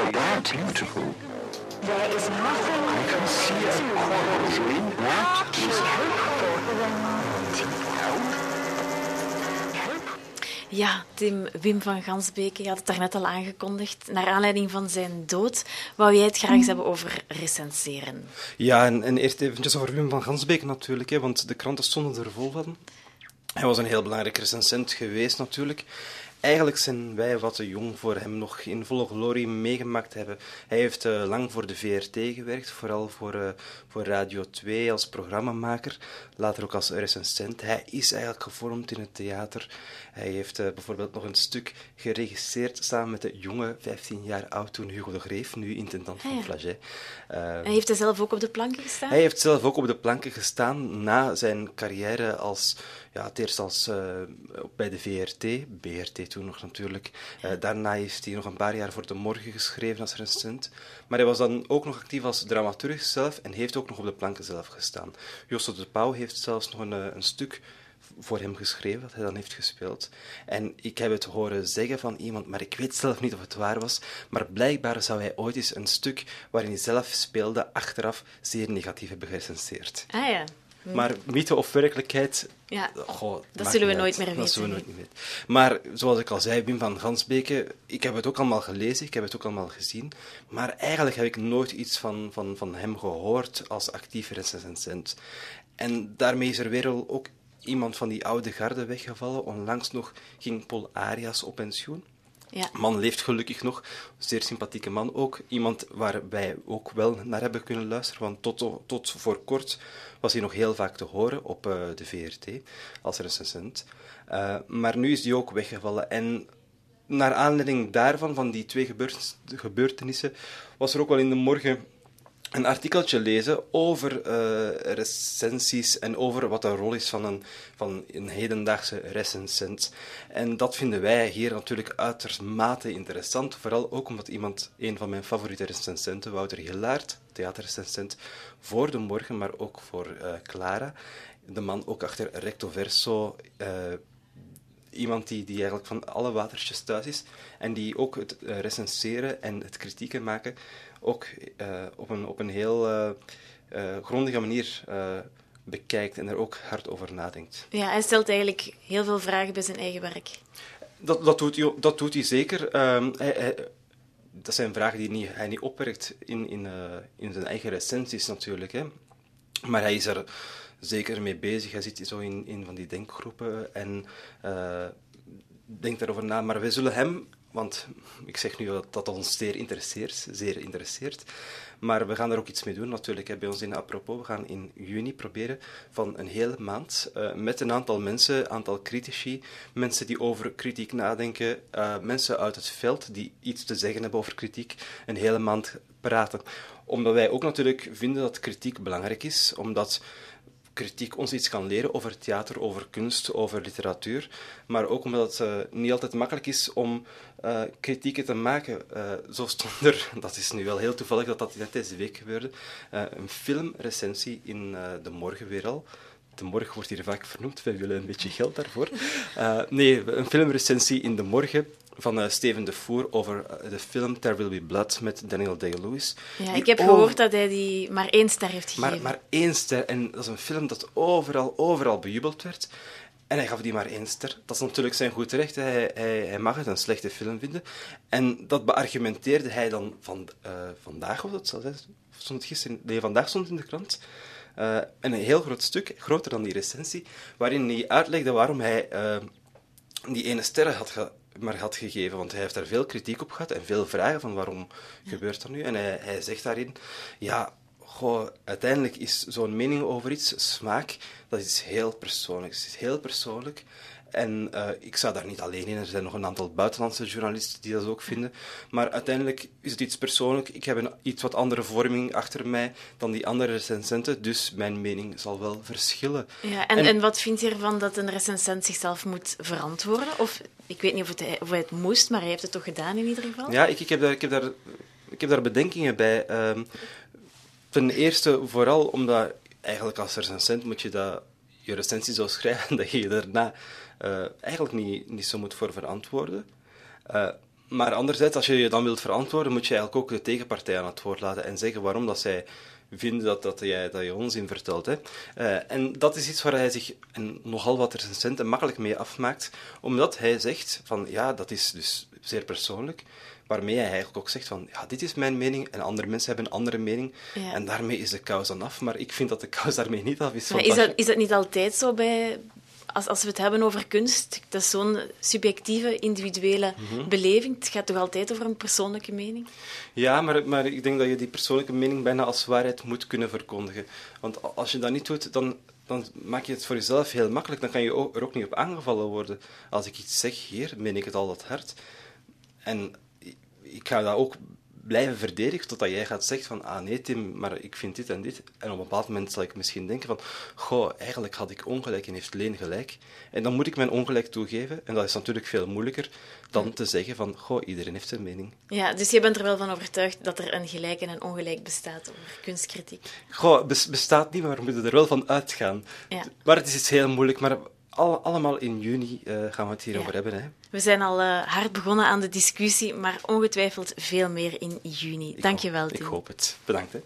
There is nothing I can see a. What is Ja, Tim Wim van Gansbeke, je had het daarnet al aangekondigd. Naar aanleiding van zijn dood wou jij het graag eens hebben over recenseren. Ja, en, en eerst eventjes over Wim van Gansbeke natuurlijk, hè, want de kranten stonden er vol van. Hij was een heel belangrijk recensent geweest natuurlijk. Eigenlijk zijn wij wat te jong voor hem nog in volle glorie meegemaakt hebben. Hij heeft uh, lang voor de VRT gewerkt, vooral voor, uh, voor Radio 2 als programmamaker, later ook als recensent. Hij is eigenlijk gevormd in het theater. Hij heeft uh, bijvoorbeeld nog een stuk geregisseerd samen met de jonge, 15 jaar oud toen Hugo de Greef, nu intendant van ah, ja. Flaget. hij heeft hij zelf ook op de planken gestaan? Hij heeft zelf ook op de planken gestaan na zijn carrière als ja, het eerst als, bij de VRT, BRT toen nog natuurlijk. Uh, daarna heeft hij nog een paar jaar voor De Morgen geschreven als recensent. Maar hij was dan ook nog actief als dramaturg zelf en heeft ook nog op de planken zelf gestaan. Josse de Pauw heeft zelfs nog een, eh, een stuk voor hem geschreven, dat hij dan heeft gespeeld. En ik heb het horen zeggen van iemand, maar ik weet zelf niet of het waar was, maar blijkbaar zou hij ooit eens een stuk waarin hij zelf speelde, achteraf zeer negatief hebben gerecenseerd. Ah ja. Hm. Maar mythe of werkelijkheid, ja, dat zullen we nooit meer weten. Dat zullen we nooit meer weten. Maar zoals ik al zei, Wim van Gansbeke, ik heb het ook allemaal gelezen, ik heb het ook allemaal gezien, maar eigenlijk heb ik nooit iets van, van, van hem gehoord als actieve recensent. En daarmee is er weer ook iemand van die oude garde weggevallen. Onlangs nog ging Paul Arias op pensioen. Ja. Man leeft gelukkig nog, zeer sympathieke man ook. Iemand waar wij ook wel naar hebben kunnen luisteren, want tot, tot voor kort was hij nog heel vaak te horen op uh, de VRT als recensent. Uh, maar nu is die ook weggevallen. En naar aanleiding daarvan, van die twee gebeurtenissen, was er ook wel in de morgen een artikeltje lezen over uh, recensies en over wat de rol is van een, van een hedendaagse recensent. En dat vinden wij hier natuurlijk uitermate interessant, vooral ook omdat iemand, een van mijn favoriete recensenten, Wouter Gillaert, theaterrecensent, voor de morgen, maar ook voor uh, Clara, de man ook achter Recto Verso, uh, iemand die, die eigenlijk van alle watertjes thuis is en die ook het recenseren en het kritieken maken ook uh, op, een, op een heel uh, uh, grondige manier bekijkt en er ook hard over nadenkt. Ja, hij stelt eigenlijk heel veel vragen bij zijn eigen werk. Dat, dat, doet, hij, dat doet hij zeker. Um, hij, hij, dat zijn vragen die niet, hij niet opwerkt in, in, in zijn eigen recensies natuurlijk. Hè. Maar hij is er zeker mee bezig. Hij zit zo in, in van die denkgroepen en denkt daarover na. Maar wij zullen hem want ik zeg nu dat dat ons zeer interesseert, zeer interesseert. Maar we gaan er ook iets mee doen natuurlijk. Hè. Bij ons in Apropos, we gaan in juni proberen van een hele maand uh, met een aantal mensen, een aantal critici, mensen die over kritiek nadenken, uh, mensen uit het veld die iets te zeggen hebben over kritiek, een hele maand praten. Omdat wij ook natuurlijk vinden dat kritiek belangrijk is, omdat kritiek ons iets kan leren over theater, over kunst, over literatuur. Maar ook omdat het uh, niet altijd makkelijk is om uh, kritieken te maken. Uh, zo stond er, dat is nu wel heel toevallig dat dat net deze week gebeurde, een filmrecensie in De Morgen weer al. De Morgen wordt hier vaak vernoemd, wij willen een beetje geld daarvoor. nee, een filmrecensie in De Morgen van uh, Steven de Voer over uh, de film There Will Be Blood met Daniel Day-Lewis. Ja, ik heb gehoord dat hij die maar één ster heeft gegeven. Maar, maar één ster. En dat is een film dat overal, overal bejubeld werd. En hij gaf die maar één ster. Dat is natuurlijk zijn goed recht. Hij, hij, hij mag het een slechte film vinden. En dat beargumenteerde hij dan van, uh, vandaag, was het, stond het gisteren? Nee, vandaag stond in de krant. Uh, een heel groot stuk, groter dan die recensie, waarin hij uitlegde waarom hij uh, die ene ster had maar had gegeven. Want hij heeft daar veel kritiek op gehad en veel vragen van waarom gebeurt dat nu. En hij, hij zegt daarin, ja, goh, uiteindelijk is zo'n mening over iets, smaak, dat is heel persoonlijk. Het is heel persoonlijk. En uh, ik sta daar niet alleen in. Er zijn nog een aantal buitenlandse journalisten die dat ook vinden. Maar uiteindelijk is het iets persoonlijk. Ik heb een iets wat andere vorming achter mij dan die andere recensenten. Dus mijn mening zal wel verschillen. Ja, en, en, en wat vind je ervan dat een recensent zichzelf moet verantwoorden? Of ik weet niet of, het, of hij het moest, maar hij heeft het toch gedaan in ieder geval? Ja, ik, ik, heb, daar, ik, heb, daar, ik heb daar bedenkingen bij. Um, ten eerste vooral omdat eigenlijk als recensent moet je dat, je recensie zo schrijven dat je je daarna uh, eigenlijk niet, niet zo moet voor verantwoorden. Uh, Maar anderzijds, als je je dan wilt verantwoorden, moet je eigenlijk ook de tegenpartij aan het woord laten en zeggen waarom dat zij vinden dat, dat, jij, dat je onzin vertelt. Hè. Eh, en dat is iets waar hij zich en nogal wat recensenten makkelijk mee afmaakt, omdat hij zegt van ja, dat is dus zeer persoonlijk, waarmee hij eigenlijk ook zegt van ja, dit is mijn mening en andere mensen hebben een andere mening Ja. en daarmee is de kous dan af. Maar ik vind dat de kous daarmee niet af is. Maar is dat, is dat niet altijd zo bij... Als, als we het hebben over kunst, dat is zo'n subjectieve, individuele Mhm. beleving. Het gaat toch altijd over een persoonlijke mening? Ja, maar, maar ik denk dat je die persoonlijke mening bijna als waarheid moet kunnen verkondigen. Want als je dat niet doet, dan, dan maak je het voor jezelf heel makkelijk. Dan kan je ook- er ook niet op aangevallen worden. Als ik iets zeg hier, meen ik het al dat hard. En ik- ik ga dat ook blijven verdedigen totdat jij gaat zeggen van ah nee Tim, maar ik vind dit en dit. En op een bepaald moment zal ik misschien denken van goh, eigenlijk had ik ongelijk en heeft Leen gelijk. En dan moet ik mijn ongelijk toegeven. En dat is natuurlijk veel moeilijker dan te zeggen van goh, iedereen heeft zijn mening. Ja, dus je bent er wel van overtuigd dat er een gelijk en een ongelijk bestaat over kunstkritiek. Goh, bes- bestaat niet, maar we moeten er wel van uitgaan. Ja. Maar het is iets heel moeilijk. Maar alle- allemaal in juni eh, gaan we het hierover Ja. hebben. Hè. We zijn al eh, hard begonnen aan de discussie, maar ongetwijfeld veel meer in juni. Dank je wel. Ik hoop het. Bedankt. Hè.